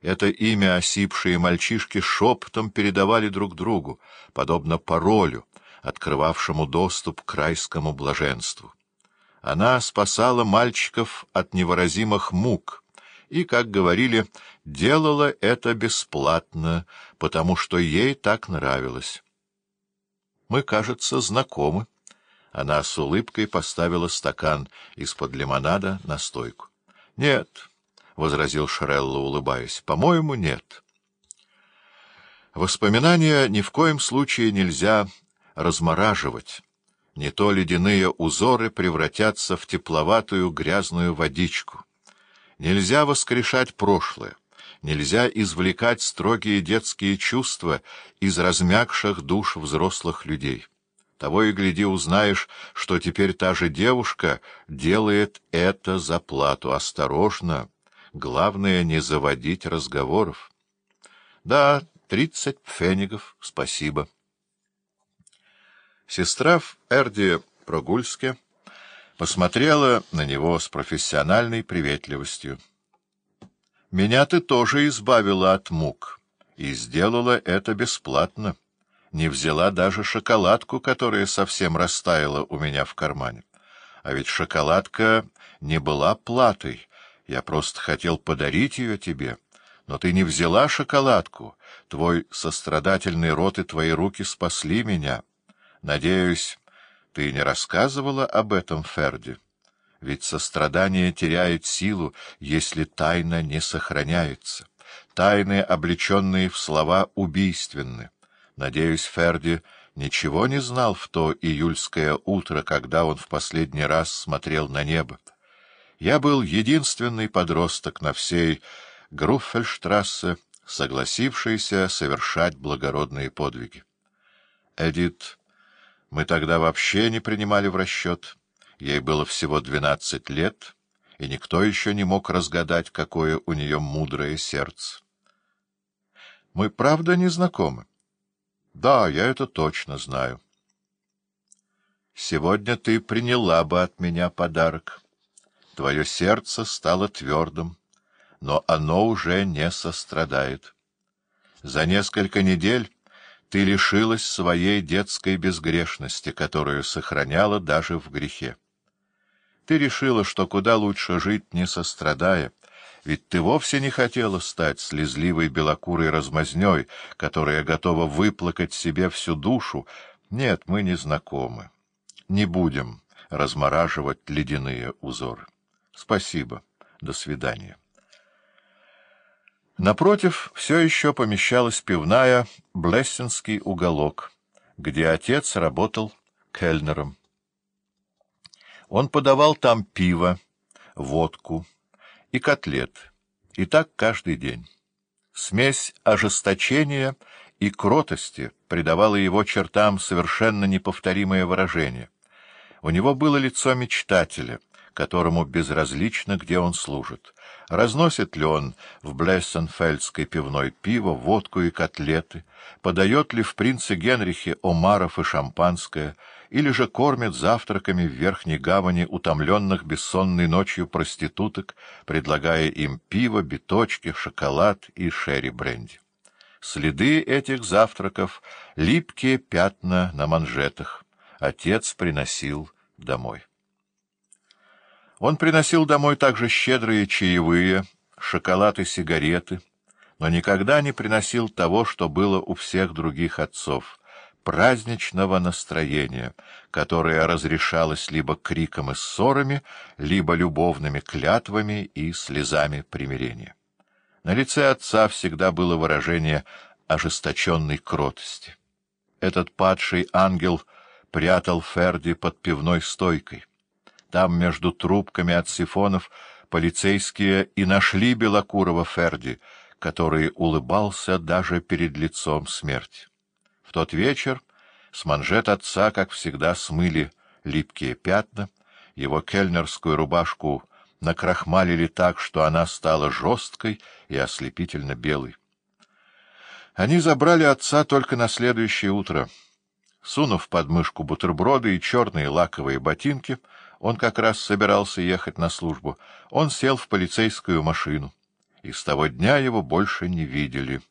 Это имя осипшие мальчишки шепотом передавали друг другу, подобно паролю, открывавшему доступ к райскому блаженству. Она спасала мальчиков от невыразимых мук и, как говорили, делала это бесплатно, потому что ей так нравилось. Мы, кажется, знакомы. Она с улыбкой поставила стакан из-под лимонада на стойку. — Нет, — возразил Шрелло, улыбаясь, — по-моему, нет. Воспоминания ни в коем случае нельзя размораживать. Не то ледяные узоры превратятся в тепловатую грязную водичку. Нельзя воскрешать прошлое. Нельзя извлекать строгие детские чувства из размягших душ взрослых людей. Того и гляди узнаешь, что теперь та же девушка делает это за плату. Осторожно! Главное — не заводить разговоров. Да, тридцать пфенигов, спасибо. Сестра в Эрде Прогульске посмотрела на него с профессиональной приветливостью. «Меня ты тоже избавила от мук, и сделала это бесплатно. Не взяла даже шоколадку, которая совсем растаяла у меня в кармане. А ведь шоколадка не была платой, я просто хотел подарить ее тебе. Но ты не взяла шоколадку, твой сострадательный рот и твои руки спасли меня». Надеюсь, ты не рассказывала об этом Ферди? Ведь сострадание теряет силу, если тайна не сохраняется. Тайны, облеченные в слова, убийственны. Надеюсь, Ферди ничего не знал в то июльское утро, когда он в последний раз смотрел на небо. Я был единственный подросток на всей Груффельштрассе, согласившийся совершать благородные подвиги. Эдит мы тогда вообще не принимали в расчет. Ей было всего двенадцать лет, и никто еще не мог разгадать, какое у нее мудрое сердце. Мы правда не знакомы? Да, я это точно знаю. Сегодня ты приняла бы от меня подарок. Твое сердце стало твердым, но оно уже не сострадает. За несколько недель ты лишилась своей детской безгрешности, которую сохраняла даже в грехе. Ты решила, что куда лучше жить, не сострадая, ведь ты вовсе не хотела стать слезливой белокурой размазней, которая готова выплакать себе всю душу. Нет, мы не знакомы. Не будем размораживать ледяные узоры. Спасибо. До свидания. Напротив все еще помещалась пивная Блессинский уголок, где отец работал кельнером. Он подавал там пиво, водку и котлет, и так каждый день. Смесь ожесточения и кротости придавала его чертам совершенно неповторимое выражение. У него было лицо мечтателя — которому безразлично, где он служит. Разносит ли он в Блессенфельдской пивной пиво, водку и котлеты, подает ли в принце Генрихе омаров и шампанское, или же кормит завтраками в Верхней Гавани утомленных бессонной ночью проституток, предлагая им пиво, биточки, шоколад и шерри-бренди. Следы этих завтраков — липкие пятна на манжетах. Отец приносил домой. Он приносил домой также щедрые чаевые, шоколад и сигареты, но никогда не приносил того, что было у всех других отцов — праздничного настроения, которое разрешалось либо криком и ссорами, либо любовными клятвами и слезами примирения. На лице отца всегда было выражение ожесточенной кротости. Этот падший ангел прятал Ферди под пивной стойкой. Там, между трубками от сифонов, полицейские и нашли Белокурова Ферди, который улыбался даже перед лицом смерти. В тот вечер с манжет отца, как всегда, смыли липкие пятна, его кельнерскую рубашку накрахмалили так, что она стала жесткой и ослепительно белой. Они забрали отца только на следующее утро. Сунув под мышку бутерброды и черные лаковые ботинки, он как раз собирался ехать на службу. Он сел в полицейскую машину. и с того дня его больше не видели.